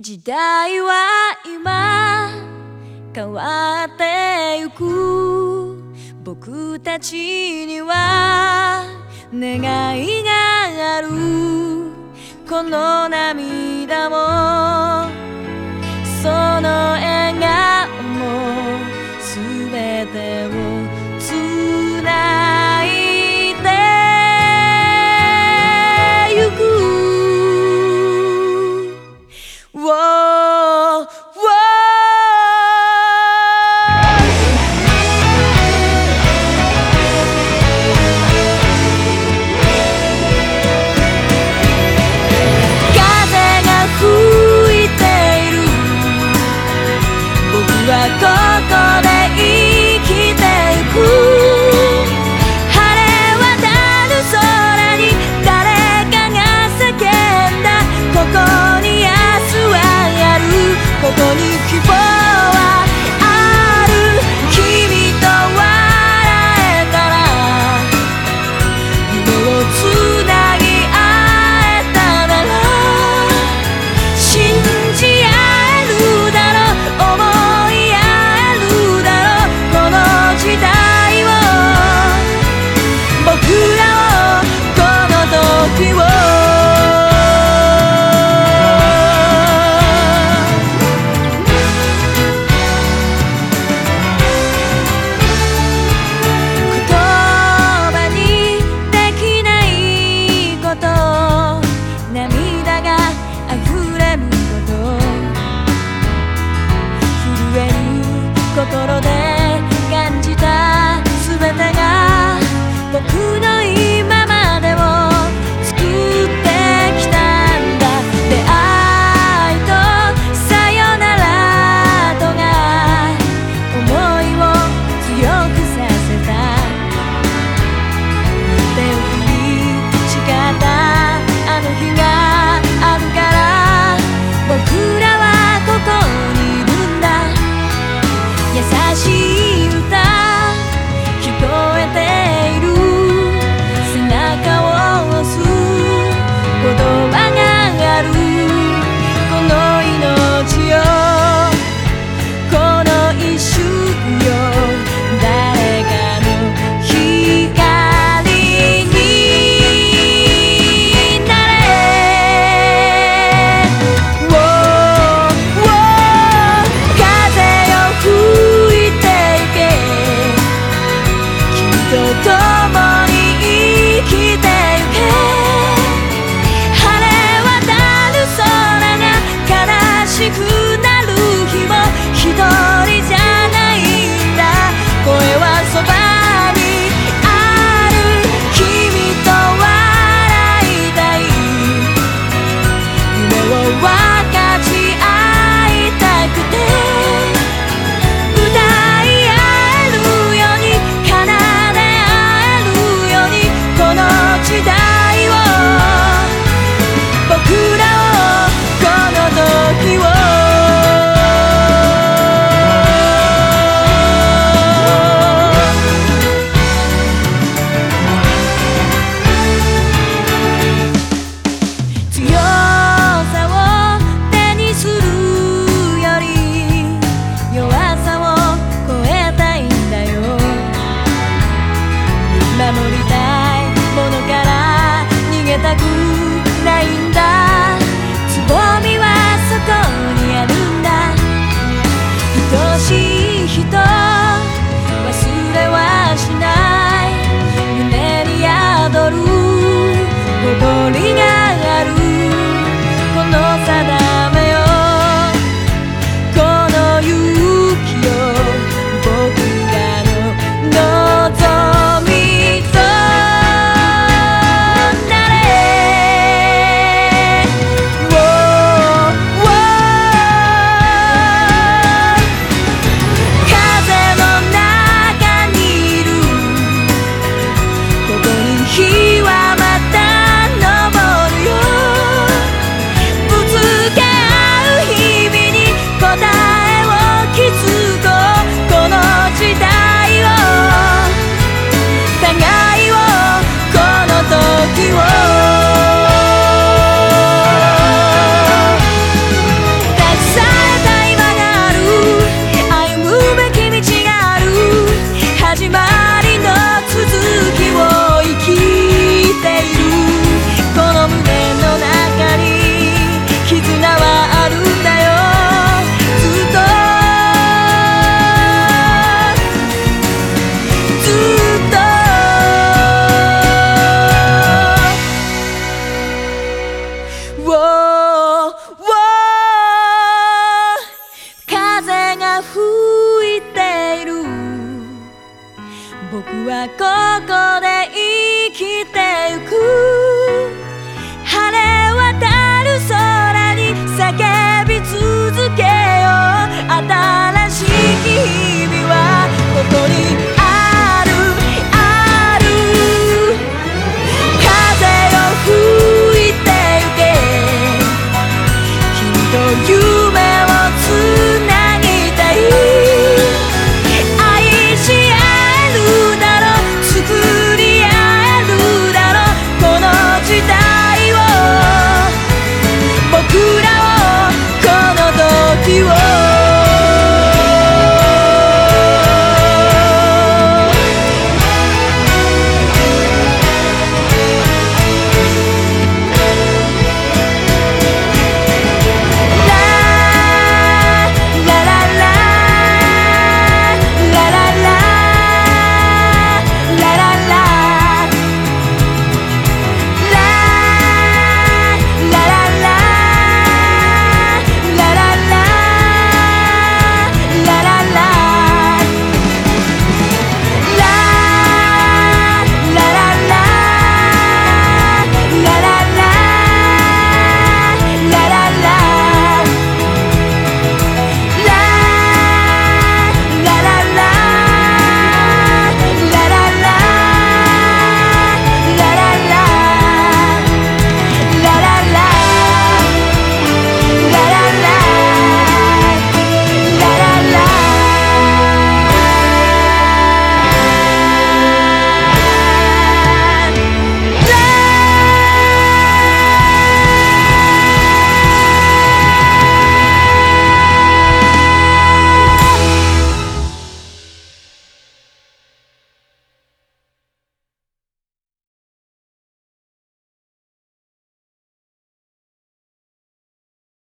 時代は今変わってゆく。僕たちには願いがある。この涙も守りたいものから逃げたくないんだ。つぼみはそこにあるんだ。愛しい人忘れはしない。胸に宿る心はここで